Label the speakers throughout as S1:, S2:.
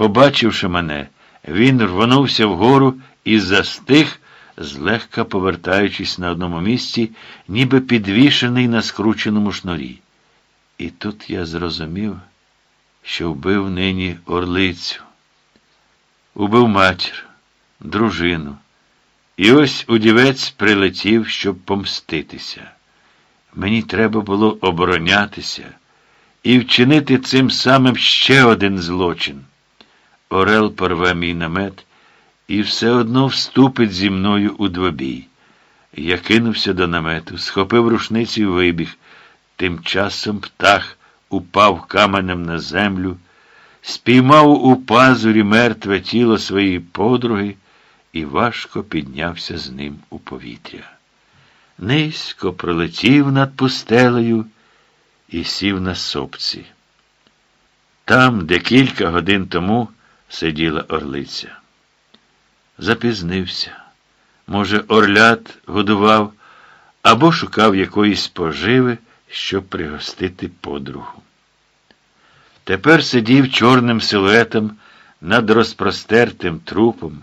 S1: Побачивши мене, він рвонувся вгору і застиг, злегка повертаючись на одному місці, ніби підвішений на скрученому шнурі. І тут я зрозумів, що вбив нині орлицю, убив матір, дружину. І ось удівець прилетів, щоб помститися. Мені треба було оборонятися і вчинити цим самим ще один злочин. Орел порве мій намет і все одно вступить зі мною у двобій. Я кинувся до намету, схопив рушниці і вибіг. Тим часом птах упав каменем на землю, спіймав у пазурі мертве тіло своєї подруги і важко піднявся з ним у повітря. Низько пролетів над пустелею і сів на сопці. Там, де кілька годин тому сиділа орлиця. Запізнився. Може, орлят годував або шукав якоїсь поживи, щоб пригостити подругу. Тепер сидів чорним силуетом над розпростертим трупом,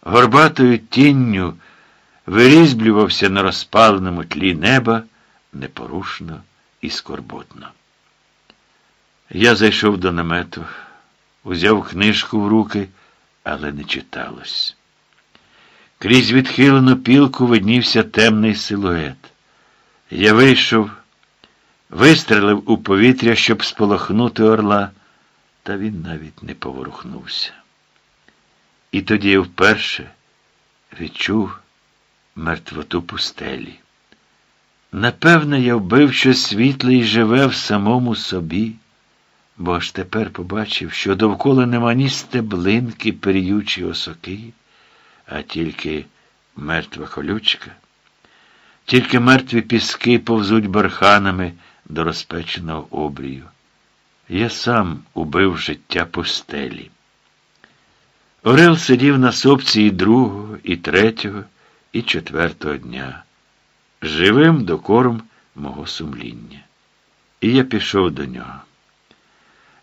S1: горбатою тінню вирізблювався на розпаленому тлі неба непорушно і скорботно. Я зайшов до намету, узяв книжку в руки, але не читалось. Крізь відхилену пілку виднівся темний силует. Я вийшов, вистрелив у повітря, щоб сполохнути орла, та він навіть не поворухнувся. І тоді я вперше відчув мертвоту пустелі. Напевне, я вбив щось світле і живе в самому собі, бо аж тепер побачив, що довкола нема ні стеблинки, періючі осоки, а тільки мертва колючка. Тільки мертві піски повзуть барханами до розпеченого обрію. Я сам убив життя пустелі. Орел сидів на сопці і другого, і третього, і четвертого дня, живим докором мого сумління. І я пішов до нього.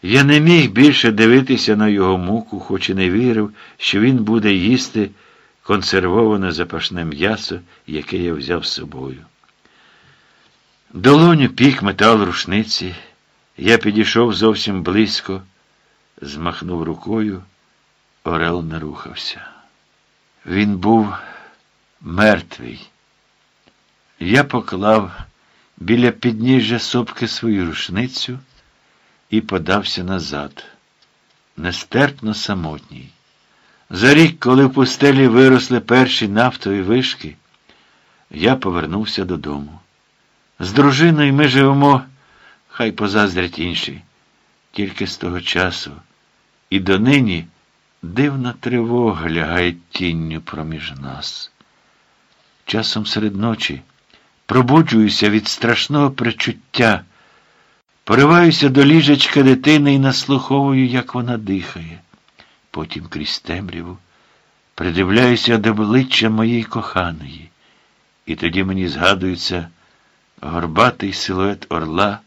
S1: Я не міг більше дивитися на його муку, хоч і не вірив, що він буде їсти консервоване запашне м'ясо, яке я взяв з собою. Долоню пік метал рушниці. Я підійшов зовсім близько, змахнув рукою, Орел не рухався. Він був мертвий. Я поклав біля підніжжя сопки свою рушницю і подався назад, нестерпно самотній. За рік, коли в пустелі виросли перші нафтові вишки, я повернувся додому. З дружиною ми живемо, хай позаздрять інші, тільки з того часу. І донині дивна тривога лягає тінню проміж нас. Часом серед ночі пробуджуюся від страшного причуття, пориваюся до ліжечка дитини і наслуховую, як вона дихає. Потім крізь темряву придивляюся до обличчя моєї коханої, і тоді мені згадується горбатий силует орла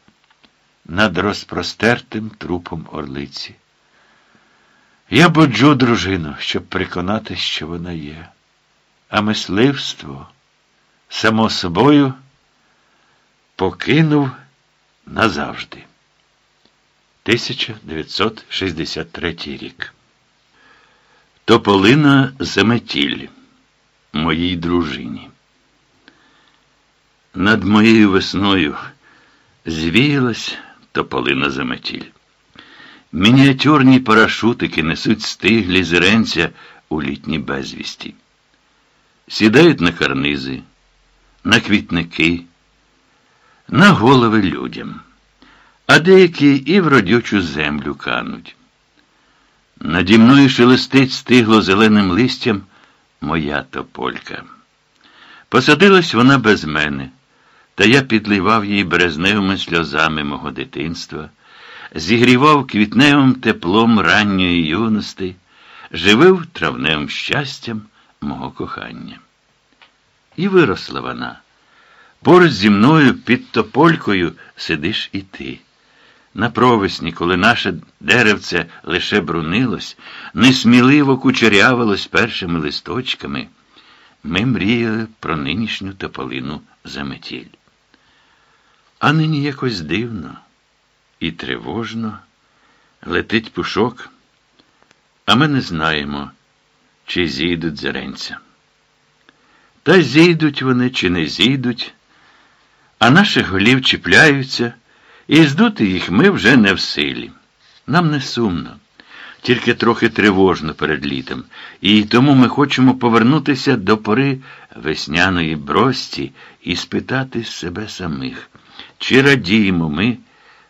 S1: над розпростертим трупом орлиці. Я боджу дружину, щоб переконати, що вона є. А мисливство, само собою, покинув назавжди. 1963 рік. Тополина заметіль моїй дружині. Над моєю весною звіялась тополина заметіль. Мініатюрні парашутики несуть стиглі зеренця у літній безвісті. Сідають на карнизи, на квітники, на голови людям, а деякі і в родючу землю кануть. Наді мною шелестить стигло зеленим листям моя тополька. Посадилась вона без мене, та я підливав її березневими сльозами мого дитинства, зігрівав квітневим теплом ранньої юності, живив травневим щастям мого кохання. І виросла вона. Поруч зі мною під тополькою сидиш і ти. На провесні, коли наше деревце лише брунилось, несміливо кучерявилось першими листочками, ми мріяли про нинішню тополину заметіль. А нині якось дивно і тривожно летить пушок, а ми не знаємо, чи зійдуть зеренця. Та зійдуть вони, чи не зійдуть, а наших голів чіпляються, і здути їх ми вже не в силі. Нам не сумно, тільки трохи тривожно перед літом, і тому ми хочемо повернутися до пори весняної брості і спитати себе самих, чи радіємо ми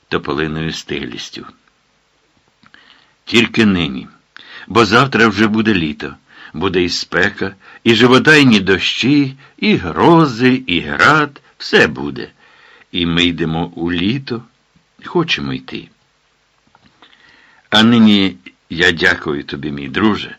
S1: тополиною стилістю. Тільки нині, бо завтра вже буде літо, буде і спека, і живодайні дощі, і грози, і град, все буде. І ми йдемо у літо, хочемо йти. А нині я дякую тобі, мій друже.